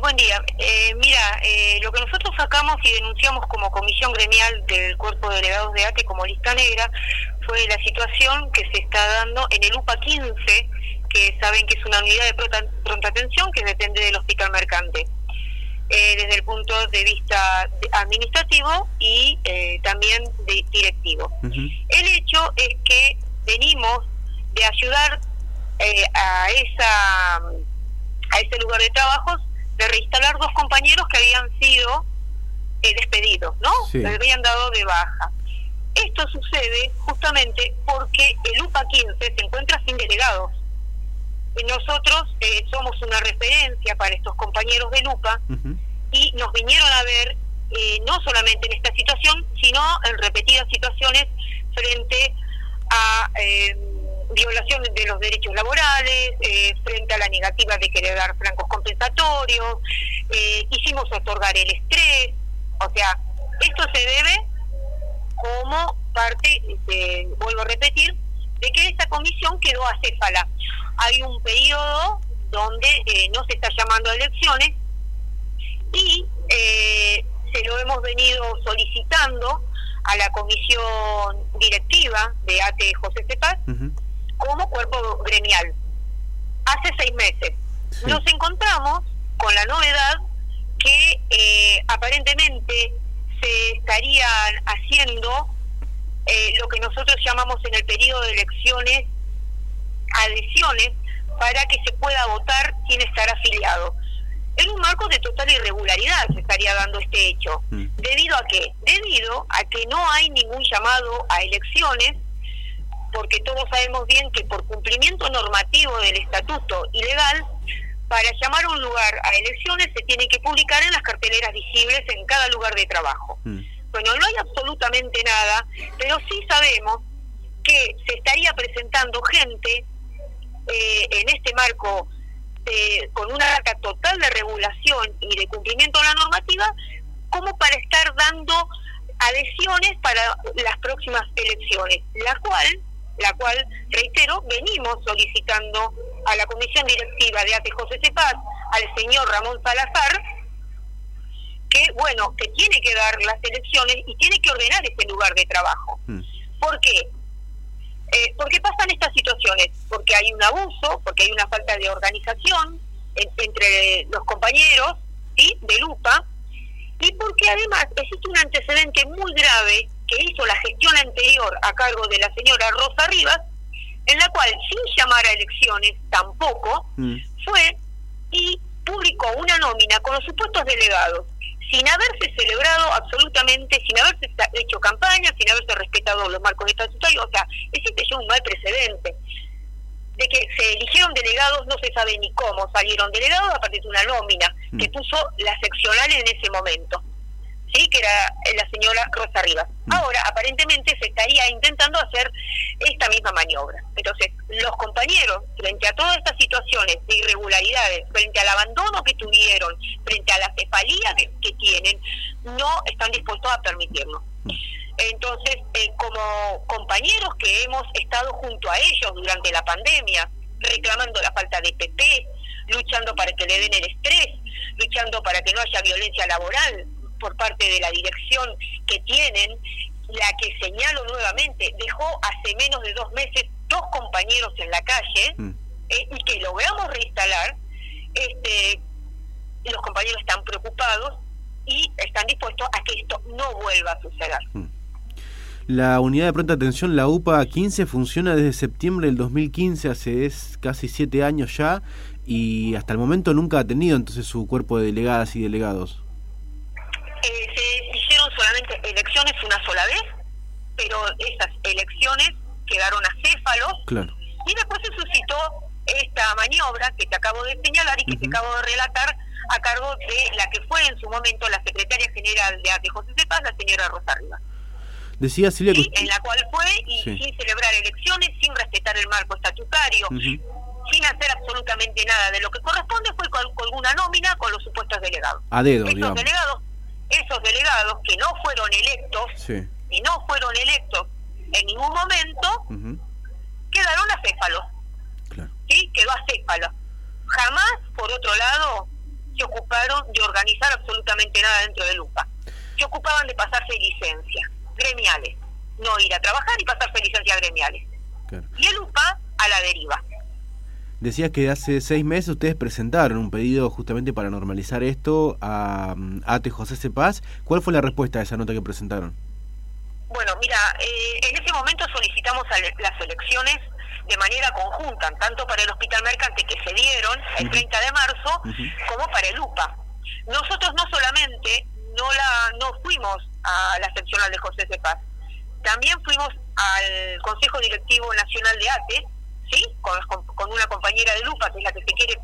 buen día. Eh, mira, eh, lo que nosotros sacamos y denunciamos como comisión gremial del cuerpo de delegados de ATE como lista negra fue la situación que se está dando en el UPA 15, que saben que es una unidad de pronta, atención que depende del hospital mercante. Eh, desde el punto de vista administrativo y también de directivo. El hecho es que venimos de ayudar a esa a ese lugar de trabajos de reinstalar dos compañeros que habían sido eh, despedidos, ¿no? Se habían dado de baja. Esto sucede justamente porque el UPA 15 se encuentra sin delegados. Nosotros eh, somos una referencia para estos compañeros del UPA y nos vinieron a ver eh, no solamente en esta situación, sino en repetidas situaciones frente a violaciones de los derechos laborales, eh, frente a la negativa de querer dar francos compensatorios, eh, hicimos otorgar el estrés, o sea, esto se debe como parte, vuelvo a repetir, de que esta comisión quedó acéfala. Hay un periodo donde eh, no se está llamando a elecciones y se lo hemos venido solicitando a la comisión directiva de ATE José Cepaz, como cuerpo gremial. Hace seis meses nos encontramos con la novedad que eh, aparentemente se estarían haciendo eh, lo que nosotros llamamos en el periodo de elecciones adhesiones para que se pueda votar sin estar afiliado. En un marco de total irregularidad se estaría dando este hecho. Mm. ¿Debido a qué? Debido a que no hay ningún llamado a elecciones porque todos sabemos bien que por cumplimiento normativo del estatuto y legal, para llamar a un lugar a elecciones se tiene que publicar en las carteleras visibles en cada lugar de trabajo. Mm. Bueno, no hay absolutamente nada, pero sí sabemos que se estaría presentando gente eh, en este marco con una data total de regulación y de cumplimiento de la normativa, como para estar dando adhesiones para las próximas elecciones, la cual la cual, reitero, venimos solicitando a la comisión directiva de ATE José Cepaz, al señor Ramón Salazar, que, bueno, que tiene que dar las elecciones y tiene que ordenar ese lugar de trabajo. Mm. ¿Por qué? Eh, porque pasan estas situaciones, porque hay un abuso, porque hay una falta de organización entre los compañeros ¿sí? de lupa, y porque además existe un antecedente muy grave que hizo la gestión anterior a cargo de la señora Rosa Rivas, en la cual, sin llamar a elecciones tampoco, mm. fue y publicó una nómina con los supuestos delegados, sin haberse celebrado absolutamente, sin haberse hecho campaña, sin haberse respetado los marcos estatutarios, o sea, existe ya un mal precedente de que se eligieron delegados, no se sabe ni cómo salieron delegados a partir de una nómina que mm. puso la seccional en ese momento. ¿Sí? que era la señora Rosa Rivas. Mm. Ahora, aparentemente, se estaría intentando hacer esta misma maniobra. Entonces, los compañeros, frente a todas estas situaciones de irregularidades, frente al abandono que tuvieron, frente a la cefalía que, tienen, no están dispuestos a permitirlo. Mm. Entonces, eh, como compañeros que hemos estado junto a ellos durante la pandemia, reclamando la falta de PP, luchando para que le den el estrés, luchando para que no haya violencia laboral, por parte de la dirección que tienen, la que señalo nuevamente, dejó hace menos de dos meses dos compañeros en la calle mm. eh, y que logramos reinstalar, este, los compañeros están preocupados y están dispuestos a que esto no vuelva a suceder. Mm. La unidad de pronta atención, la UPA 15, funciona desde septiembre del 2015, hace es casi siete años ya, y hasta el momento nunca ha tenido entonces su cuerpo de delegadas y delegados solamente una sola vez, pero esas elecciones quedaron acéfalos y después se suscitó esta maniobra que te acabo de señalar y que te acabo de relatar a cargo de la que fue en su momento la secretaria general de ATE José Cepaz, la señora Rosa Rivas. Decía Silvia En la cual fue y sin celebrar elecciones, sin respetar el marco estatutario, sin hacer absolutamente nada de lo que corresponde, fue con, una nómina con los supuestos delegados. A dedo, Esos delegados esos delegados que no fueron electos y no fueron electos en ningún momento quedaron acéfalos. Claro. ¿Sí? Quedó acéfalo. Jamás, por otro lado, se ocuparon de organizar absolutamente nada dentro de Lupa. Se ocupaban de pasarse licencias gremiales, no ir a trabajar y pasarse licencias gremiales. Y el UPA a la deriva. Decías que hace seis meses ustedes presentaron un pedido justamente para normalizar esto a mm, ATE José Cepaz. ¿Cuál fue la respuesta a esa nota que presentaron? Bueno, mira, eh, en ese momento solicitamos las elecciones de manera conjunta, tanto para el Hospital Mercante que se dieron el 30 de marzo, como para el UPA. Nosotros no solamente no la no fuimos a la seccional de José Cepaz, también fuimos al Consejo Directivo Nacional de ATE, ¿sí? Con, una compañera de Lupa, que es la que se quiere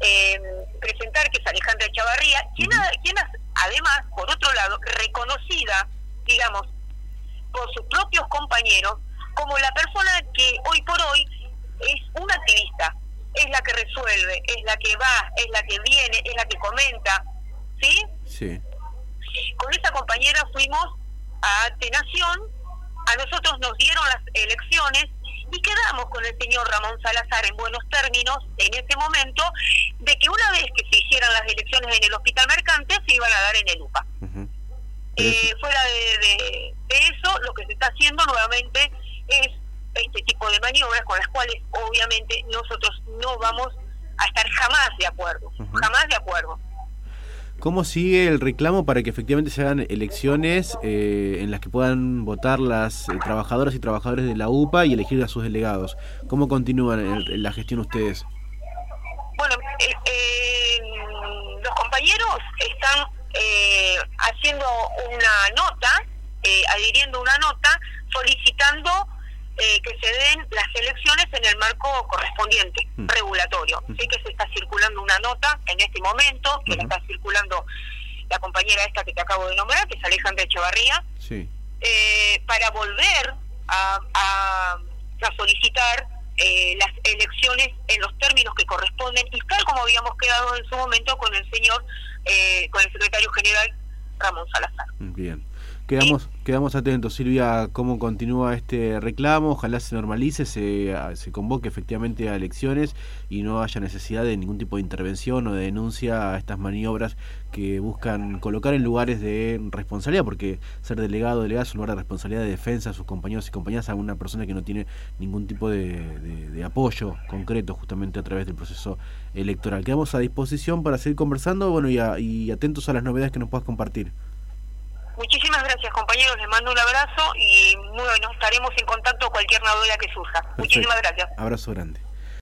eh, presentar, que es Alejandra Chavarría, quien, quien además, por otro lado, reconocida, digamos, por sus propios compañeros, como la persona que hoy por hoy es una activista, es la que resuelve, es la que va, es la que viene, es la que comenta, ¿sí? Sí. Con esa compañera fuimos a Nación, a nosotros nos dieron las elecciones y quedamos con el señor Ramón Salazar en buenos términos en ese momento de que una vez que se hicieran las elecciones en el Hospital Mercante se iban a dar en el UPA. Eh, fuera de, eso, lo que se está haciendo nuevamente es este tipo de maniobras con las cuales obviamente nosotros no vamos a estar jamás de acuerdo, jamás de acuerdo. ¿Cómo sigue el reclamo para que efectivamente se hagan elecciones eh, en las que puedan votar las eh, trabajadoras y trabajadores de la UPA y elegir a sus delegados? ¿Cómo continúan en, la gestión ustedes? Bueno, eh, los compañeros están haciendo una nota, adhiriendo una nota, solicitando que se den las elecciones en el marco correspondiente, mm. regulatorio. Mm. Sé que se está circulando una nota en este momento, que la está circulando la compañera esta que te acabo de nombrar, que es Alejandra Echevarría, eh, para volver a, a, solicitar eh, las elecciones en los términos que corresponden y tal como habíamos quedado en su momento con el señor, con el secretario general Ramón Salazar. Bien. Quedamos, quedamos atentos, Silvia, cómo continúa este reclamo. Ojalá se normalice, se, convoque efectivamente a elecciones y no haya necesidad de ningún tipo de intervención o de denuncia a estas maniobras que buscan colocar en lugares de responsabilidad, porque ser delegado o delegada es un lugar de responsabilidad de defensa a sus compañeros y compañeras a una persona que no tiene ningún tipo de, apoyo concreto justamente a través del proceso electoral. Quedamos a disposición para seguir conversando bueno, y, y atentos a las novedades que nos puedas compartir. Muchísimas gracias compañeros, les mando un abrazo y bueno, estaremos en contacto cualquier novedad que surja. Muchísimas gracias. Abrazo grande.